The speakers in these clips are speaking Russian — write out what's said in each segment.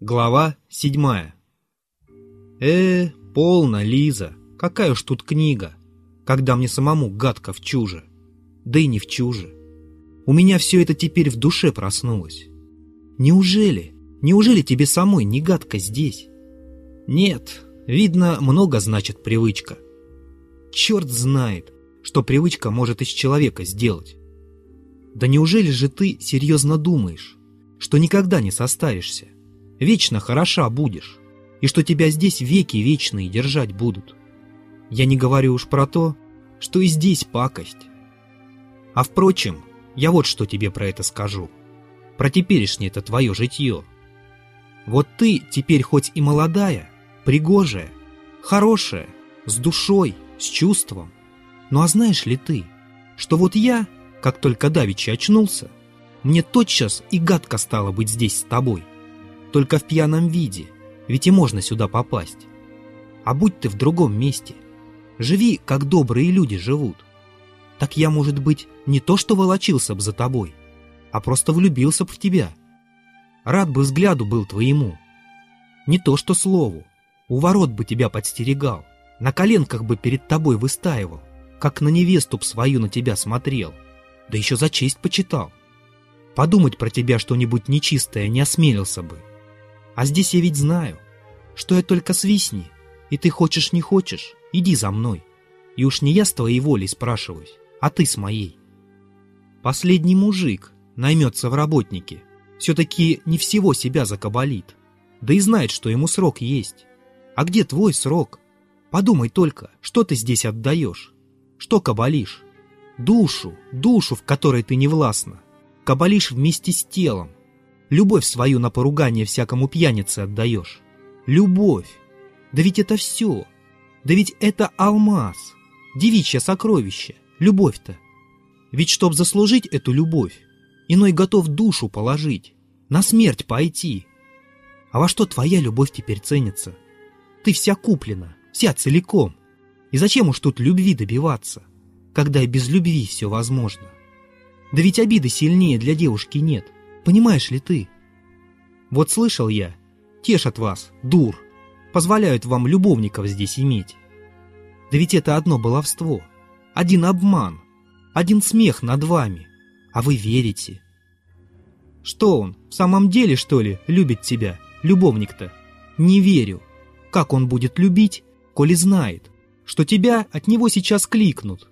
Глава седьмая. Э, полно, Лиза, какая уж тут книга, когда мне самому гадко в чуже. Да и не в чуже. У меня все это теперь в душе проснулось. Неужели, неужели тебе самой не гадко здесь? Нет, видно, много значит привычка. Черт знает, что привычка может из человека сделать. Да неужели же ты серьезно думаешь, что никогда не состаришься? Вечно хороша будешь, и что тебя здесь веки вечные держать будут. Я не говорю уж про то, что и здесь пакость. А впрочем, я вот что тебе про это скажу. Про теперешнее это твое житье. Вот ты теперь хоть и молодая, пригожая, хорошая, с душой, с чувством. Ну а знаешь ли ты, что вот я, как только давеча очнулся, мне тотчас и гадко стало быть здесь с тобой только в пьяном виде, ведь и можно сюда попасть. А будь ты в другом месте, живи, как добрые люди живут. Так я, может быть, не то что волочился б за тобой, а просто влюбился б в тебя. Рад бы взгляду был твоему. Не то что слову, у ворот бы тебя подстерегал, на коленках бы перед тобой выстаивал, как на невесту б свою на тебя смотрел, да еще за честь почитал. Подумать про тебя что-нибудь нечистое не осмелился бы. А здесь я ведь знаю, что я только свистни, и ты хочешь не хочешь, иди за мной. И уж не я с твоей волей спрашиваюсь, а ты с моей. Последний мужик наймется в работники, все-таки не всего себя закабалит, да и знает, что ему срок есть. А где твой срок? Подумай только, что ты здесь отдаешь? Что кабалишь? Душу, душу, в которой ты не властна. Кабалишь вместе с телом, Любовь свою на поругание всякому пьянице отдаешь. Любовь. Да ведь это все. Да ведь это алмаз. Девичье сокровище. Любовь-то. Ведь чтоб заслужить эту любовь, иной готов душу положить, на смерть пойти. А во что твоя любовь теперь ценится? Ты вся куплена, вся целиком. И зачем уж тут любви добиваться, когда и без любви все возможно? Да ведь обиды сильнее для девушки нет. Понимаешь ли ты? Вот слышал я, тешат вас, дур, позволяют вам любовников здесь иметь. Да ведь это одно баловство, один обман, один смех над вами, а вы верите. Что он, в самом деле, что ли, любит тебя, любовник-то? Не верю. Как он будет любить, коли знает, что тебя от него сейчас кликнут?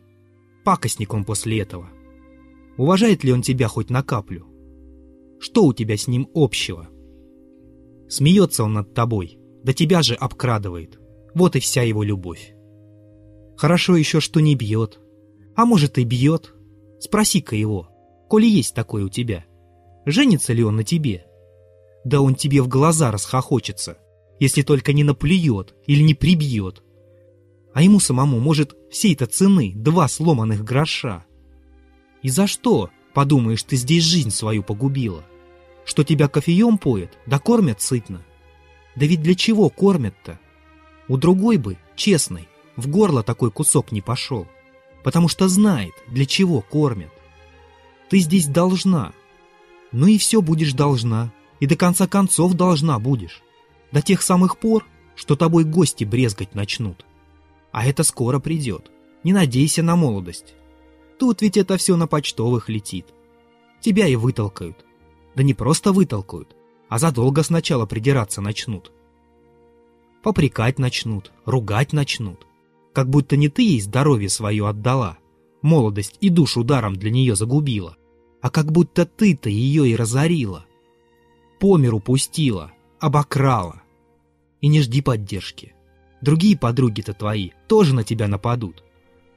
Пакостник он после этого. Уважает ли он тебя хоть на каплю? Что у тебя с ним общего? Смеется он над тобой, да тебя же обкрадывает. Вот и вся его любовь. Хорошо еще, что не бьет. А может и бьет. Спроси-ка его, коли есть такое у тебя. Женится ли он на тебе? Да он тебе в глаза расхохочется, если только не наплюет или не прибьет. А ему самому, может, всей-то цены два сломанных гроша. И за что Подумаешь, ты здесь жизнь свою погубила. Что тебя кофеем поят, да кормят сытно. Да ведь для чего кормят-то? У другой бы, честной, в горло такой кусок не пошел, потому что знает, для чего кормят. Ты здесь должна. Ну и все будешь должна, и до конца концов должна будешь. До тех самых пор, что тобой гости брезгать начнут. А это скоро придет. Не надейся на молодость. Тут ведь это все на почтовых летит. Тебя и вытолкают. Да не просто вытолкают, а задолго сначала придираться начнут. Попрекать начнут, ругать начнут. Как будто не ты ей здоровье свое отдала, молодость и душу даром для нее загубила, а как будто ты-то ее и разорила. По миру пустила, обокрала. И не жди поддержки. Другие подруги-то твои тоже на тебя нападут,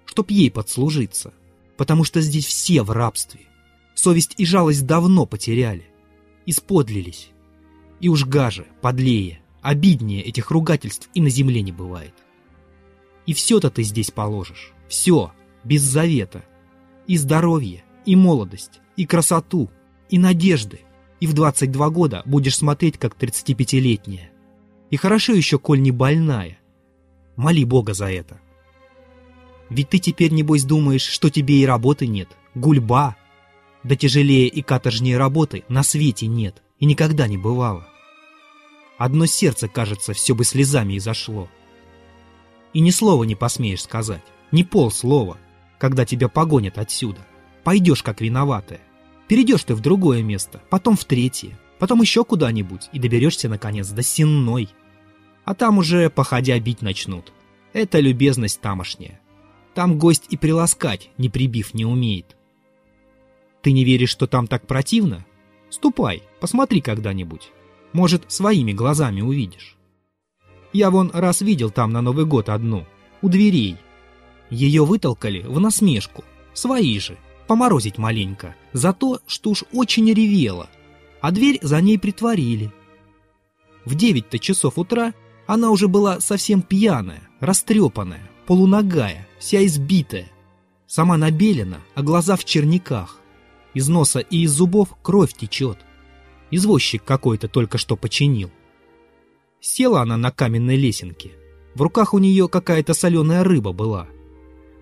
чтоб ей подслужиться потому что здесь все в рабстве. Совесть и жалость давно потеряли, исподлились. И уж гаже, подлее, обиднее этих ругательств и на земле не бывает. И все-то ты здесь положишь, все, без завета. И здоровье, и молодость, и красоту, и надежды. И в 22 года будешь смотреть, как 35-летняя. И хорошо еще, коль не больная. Моли Бога за это. Ведь ты теперь, небось, думаешь, что тебе и работы нет. Гульба. Да тяжелее и каторжнее работы на свете нет и никогда не бывало. Одно сердце, кажется, все бы слезами изошло. И ни слова не посмеешь сказать, ни полслова, когда тебя погонят отсюда. Пойдешь как виноватая. Перейдешь ты в другое место, потом в третье, потом еще куда-нибудь и доберешься, наконец, до Сенной. А там уже, походя, бить начнут. Это любезность тамошняя. Там гость и приласкать, не прибив, не умеет. Ты не веришь, что там так противно? Ступай, посмотри когда-нибудь. Может, своими глазами увидишь. Я вон раз видел там на Новый год одну, у дверей. Ее вытолкали в насмешку, свои же, поморозить маленько, за то, что уж очень ревела, а дверь за ней притворили. В девять-то часов утра она уже была совсем пьяная, растрепанная, полуногая, вся избитая. Сама набелена, а глаза в черниках. Из носа и из зубов кровь течет. Извозчик какой-то только что починил. Села она на каменной лесенке. В руках у нее какая-то соленая рыба была.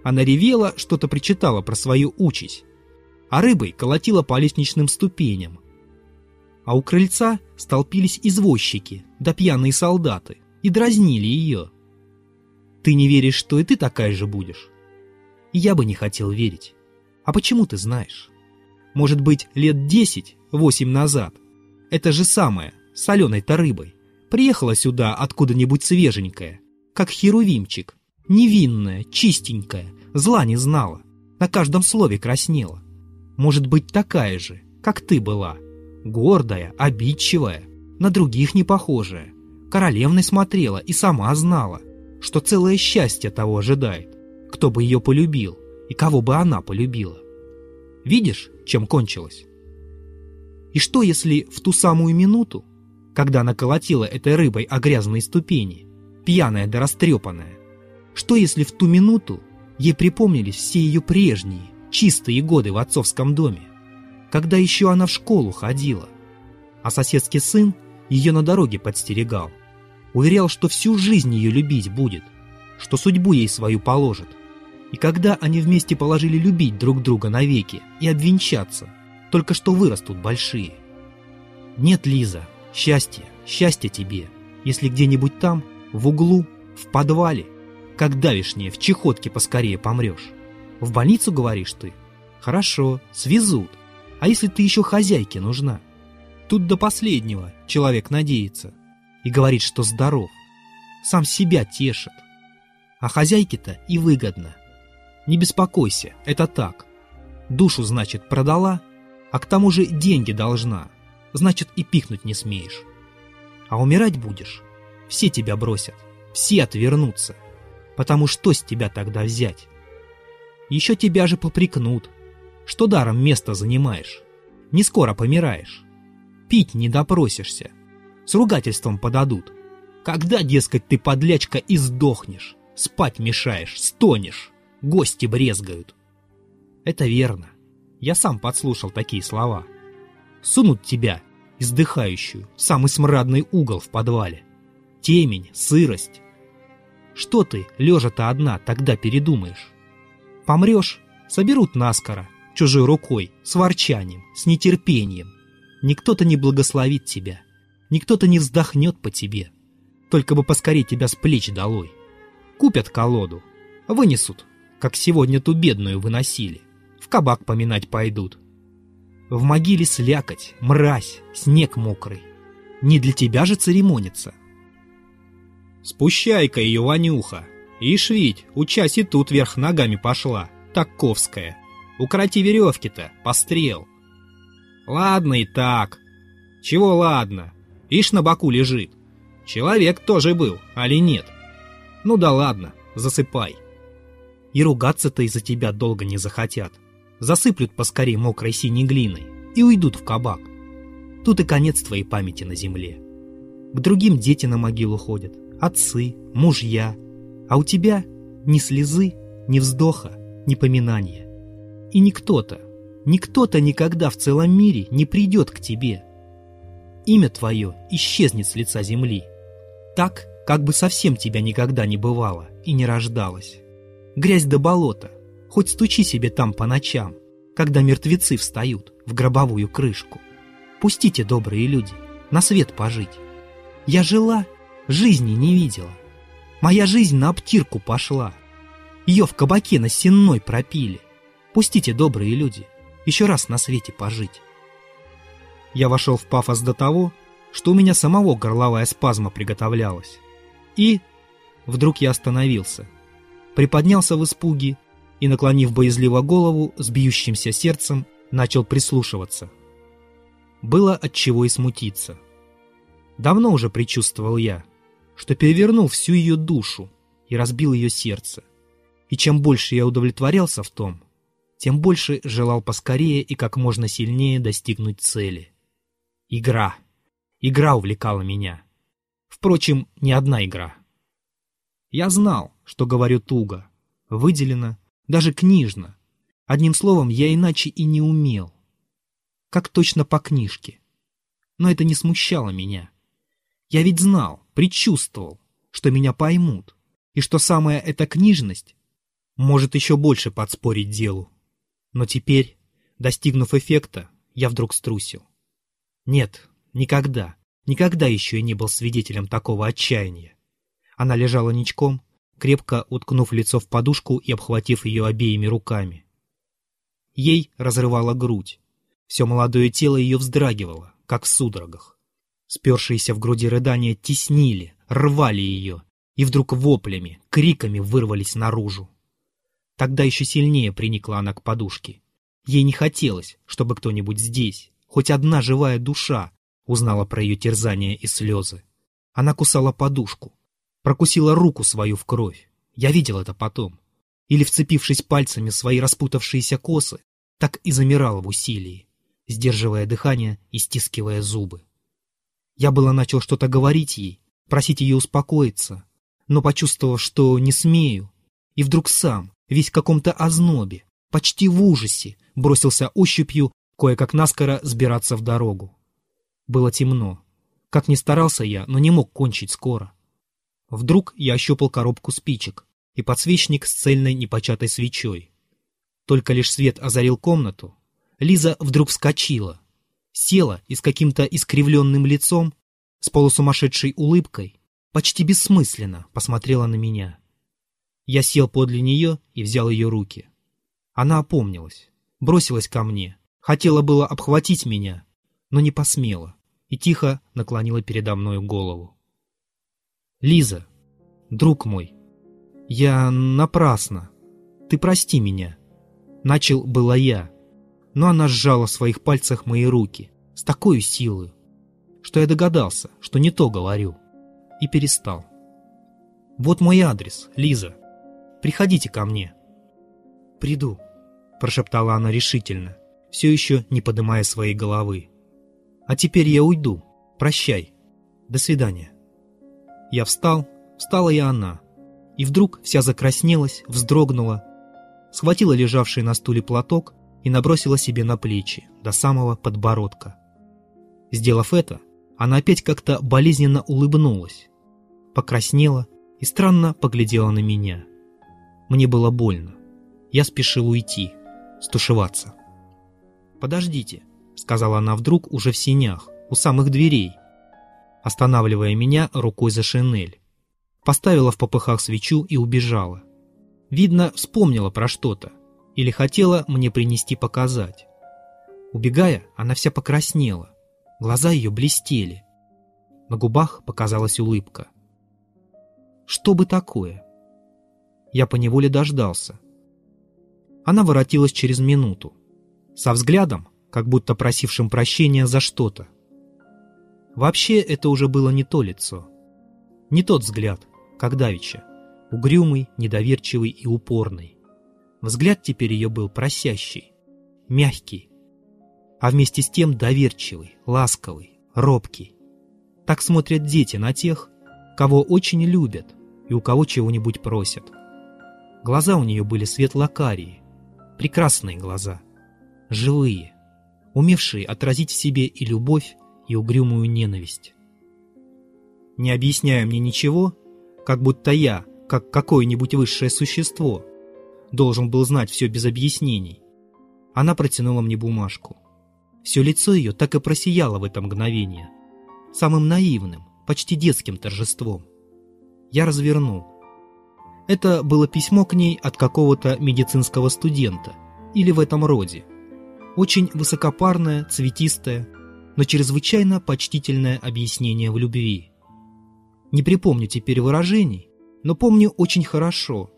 Она ревела, что-то причитала про свою участь. А рыбой колотила по лестничным ступеням. А у крыльца столпились извозчики, да пьяные солдаты, и дразнили ее. Ты не веришь, что и ты такая же будешь? Я бы не хотел верить. А почему ты знаешь? Может быть, лет десять-восемь назад это же самое, соленой-то рыбой, приехала сюда откуда-нибудь свеженькая, как херувимчик, невинная, чистенькая, зла не знала, на каждом слове краснела. Может быть, такая же, как ты была, гордая, обидчивая, на других не похожая, королевной смотрела и сама знала, что целое счастье того ожидает, кто бы ее полюбил и кого бы она полюбила. Видишь, чем кончилось? И что, если в ту самую минуту, когда она колотила этой рыбой о грязные ступени, пьяная да растрепанная, что, если в ту минуту ей припомнились все ее прежние, чистые годы в отцовском доме, когда еще она в школу ходила, а соседский сын ее на дороге подстерегал, уверял, что всю жизнь ее любить будет, что судьбу ей свою положит. И когда они вместе положили любить друг друга навеки и обвенчаться, только что вырастут большие. Нет, Лиза, счастья, счастья тебе, если где-нибудь там, в углу, в подвале, как давишнее, в чехотке поскорее помрешь. В больницу, говоришь ты? Хорошо, свезут. А если ты еще хозяйке нужна? Тут до последнего человек надеется и говорит, что здоров. Сам себя тешит. А хозяйке-то и выгодно. Не беспокойся, это так. Душу, значит, продала, а к тому же деньги должна, значит и пикнуть не смеешь. А умирать будешь, все тебя бросят, все отвернутся, потому что с тебя тогда взять? Еще тебя же попрекнут, что даром место занимаешь, не скоро помираешь, пить не допросишься, с ругательством подадут. Когда, дескать, ты подлячка и сдохнешь, спать мешаешь, стонешь, гости брезгают. Это верно. Я сам подслушал такие слова. Сунут тебя, издыхающую, в самый смрадный угол в подвале. Темень, сырость. Что ты, лежа-то одна, тогда передумаешь? Помрешь, соберут наскоро, чужой рукой, с ворчанием, с нетерпением. Никто-то не благословит тебя, никто-то не вздохнет по тебе. Только бы поскорее тебя с плеч долой. Купят колоду, вынесут, как сегодня ту бедную выносили в кабак поминать пойдут. В могиле слякоть, мразь, снег мокрый. Не для тебя же церемониться. Спущай-ка ее, Ванюха. Ишь ведь, учась и тут вверх ногами пошла, таковская. Укроти веревки-то, пострел. Ладно и так. Чего ладно? Ишь на боку лежит. Человек тоже был, али нет? Ну да ладно, засыпай. И ругаться-то из-за тебя долго не захотят засыплют поскорее мокрой синей глиной и уйдут в кабак. Тут и конец твоей памяти на земле. К другим дети на могилу ходят, отцы, мужья, а у тебя ни слезы, ни вздоха, ни поминания. И никто-то, никто-то никогда в целом мире не придет к тебе. Имя твое исчезнет с лица земли, так, как бы совсем тебя никогда не бывало и не рождалось. Грязь до болота, Хоть стучи себе там по ночам, когда мертвецы встают в гробовую крышку. Пустите, добрые люди, на свет пожить. Я жила, жизни не видела. Моя жизнь на обтирку пошла. Ее в кабаке на сенной пропили. Пустите, добрые люди, еще раз на свете пожить. Я вошел в пафос до того, что у меня самого горловая спазма приготовлялась. И вдруг я остановился, приподнялся в испуге и, наклонив боязливо голову с бьющимся сердцем, начал прислушиваться. Было от чего и смутиться. Давно уже предчувствовал я, что перевернул всю ее душу и разбил ее сердце. И чем больше я удовлетворялся в том, тем больше желал поскорее и как можно сильнее достигнуть цели. Игра. Игра увлекала меня. Впрочем, не одна игра. Я знал, что говорю туго, выделено, даже книжно. Одним словом, я иначе и не умел. Как точно по книжке. Но это не смущало меня. Я ведь знал, предчувствовал, что меня поймут, и что самая эта книжность может еще больше подспорить делу. Но теперь, достигнув эффекта, я вдруг струсил. Нет, никогда, никогда еще я не был свидетелем такого отчаяния. Она лежала ничком, крепко уткнув лицо в подушку и обхватив ее обеими руками. Ей разрывала грудь. Все молодое тело ее вздрагивало, как в судорогах. Спершиеся в груди рыдания теснили, рвали ее, и вдруг воплями, криками вырвались наружу. Тогда еще сильнее приникла она к подушке. Ей не хотелось, чтобы кто-нибудь здесь, хоть одна живая душа, узнала про ее терзания и слезы. Она кусала подушку, прокусила руку свою в кровь. Я видел это потом. Или, вцепившись пальцами в свои распутавшиеся косы, так и замирала в усилии, сдерживая дыхание и стискивая зубы. Я было начал что-то говорить ей, просить ее успокоиться, но почувствовав, что не смею, и вдруг сам, весь в каком-то ознобе, почти в ужасе, бросился ощупью кое-как наскоро сбираться в дорогу. Было темно. Как ни старался я, но не мог кончить скоро. Вдруг я ощупал коробку спичек и подсвечник с цельной непочатой свечой. Только лишь свет озарил комнату. Лиза вдруг вскочила, села и с каким-то искривленным лицом, с полусумасшедшей улыбкой, почти бессмысленно посмотрела на меня. Я сел подле нее и взял ее руки. Она опомнилась, бросилась ко мне, хотела было обхватить меня, но не посмела и тихо наклонила передо мною голову. «Лиза, друг мой, я напрасно. Ты прости меня». Начал было я, но она сжала в своих пальцах мои руки с такой силой, что я догадался, что не то говорю, и перестал. «Вот мой адрес, Лиза. Приходите ко мне». «Приду», — прошептала она решительно, все еще не поднимая своей головы. «А теперь я уйду. Прощай. До свидания». Я встал, встала и она, и вдруг вся закраснелась, вздрогнула, схватила лежавший на стуле платок и набросила себе на плечи до самого подбородка. Сделав это, она опять как-то болезненно улыбнулась, покраснела и странно поглядела на меня. Мне было больно. Я спешил уйти, стушеваться. «Подождите», — сказала она вдруг уже в синях, у самых дверей, останавливая меня рукой за шинель. Поставила в попыхах свечу и убежала. Видно, вспомнила про что-то или хотела мне принести показать. Убегая, она вся покраснела, глаза ее блестели. На губах показалась улыбка. Что бы такое? Я поневоле дождался. Она воротилась через минуту, со взглядом, как будто просившим прощения за что-то. Вообще это уже было не то лицо. Не тот взгляд, как давеча. Угрюмый, недоверчивый и упорный. Взгляд теперь ее был просящий, мягкий, а вместе с тем доверчивый, ласковый, робкий. Так смотрят дети на тех, кого очень любят и у кого чего-нибудь просят. Глаза у нее были светло-карие, прекрасные глаза, живые, умевшие отразить в себе и любовь, и угрюмую ненависть. Не объясняя мне ничего, как будто я, как какое-нибудь высшее существо, должен был знать все без объяснений, она протянула мне бумажку. Все лицо ее так и просияло в это мгновение. Самым наивным, почти детским торжеством. Я развернул. Это было письмо к ней от какого-то медицинского студента или в этом роде. Очень высокопарное, цветистое, но чрезвычайно почтительное объяснение в любви. Не припомню теперь выражений, но помню очень хорошо,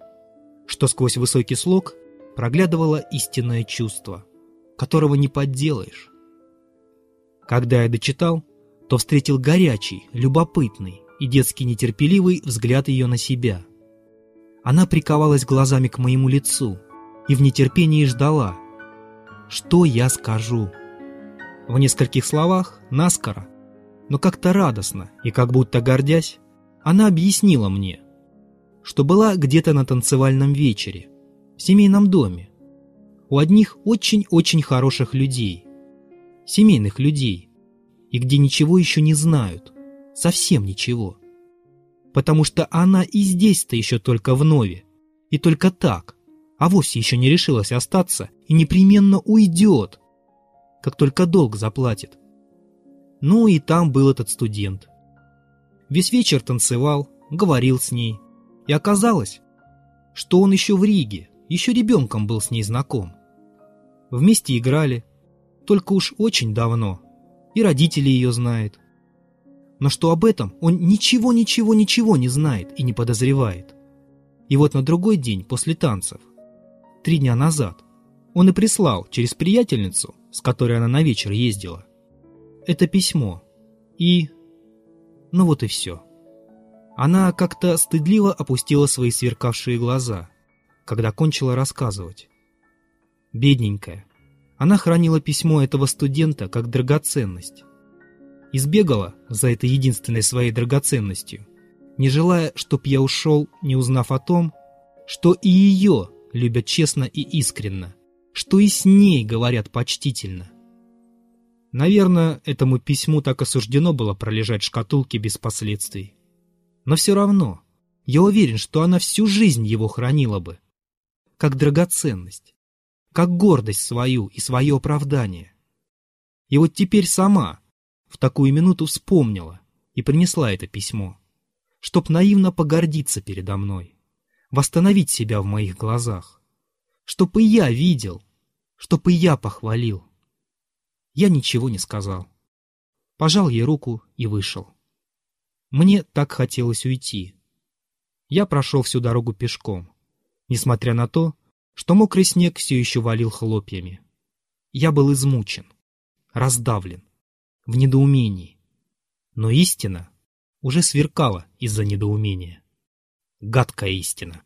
что сквозь высокий слог проглядывало истинное чувство, которого не подделаешь. Когда я дочитал, то встретил горячий, любопытный и детски нетерпеливый взгляд ее на себя. Она приковалась глазами к моему лицу и в нетерпении ждала, что я скажу. В нескольких словах, наскоро, но как-то радостно и как будто гордясь, она объяснила мне, что была где-то на танцевальном вечере, в семейном доме, у одних очень-очень хороших людей, семейных людей, и где ничего еще не знают, совсем ничего. Потому что она и здесь-то еще только в нове, и только так, а вовсе еще не решилась остаться и непременно уйдет, как только долг заплатит. Ну и там был этот студент. Весь вечер танцевал, говорил с ней, и оказалось, что он еще в Риге, еще ребенком был с ней знаком. Вместе играли, только уж очень давно, и родители ее знают. Но что об этом он ничего-ничего-ничего не знает и не подозревает. И вот на другой день после танцев, три дня назад, он и прислал через приятельницу, с которой она на вечер ездила, это письмо. И... Ну вот и все. Она как-то стыдливо опустила свои сверкавшие глаза, когда кончила рассказывать. Бедненькая, она хранила письмо этого студента как драгоценность. Избегала за этой единственной своей драгоценностью, не желая, чтоб я ушел, не узнав о том, что и ее любят честно и искренно, что и с ней говорят почтительно. Наверное, этому письму так осуждено было пролежать в шкатулке без последствий. Но все равно, я уверен, что она всю жизнь его хранила бы, как драгоценность как гордость свою и свое оправдание. И вот теперь сама в такую минуту вспомнила и принесла это письмо, чтоб наивно погордиться передо мной, восстановить себя в моих глазах, чтоб и я видел, чтоб и я похвалил. Я ничего не сказал. Пожал ей руку и вышел. Мне так хотелось уйти. Я прошел всю дорогу пешком, несмотря на то, что мокрый снег все еще валил хлопьями. Я был измучен, раздавлен, в недоумении. Но истина уже сверкала из-за недоумения. Гадкая истина.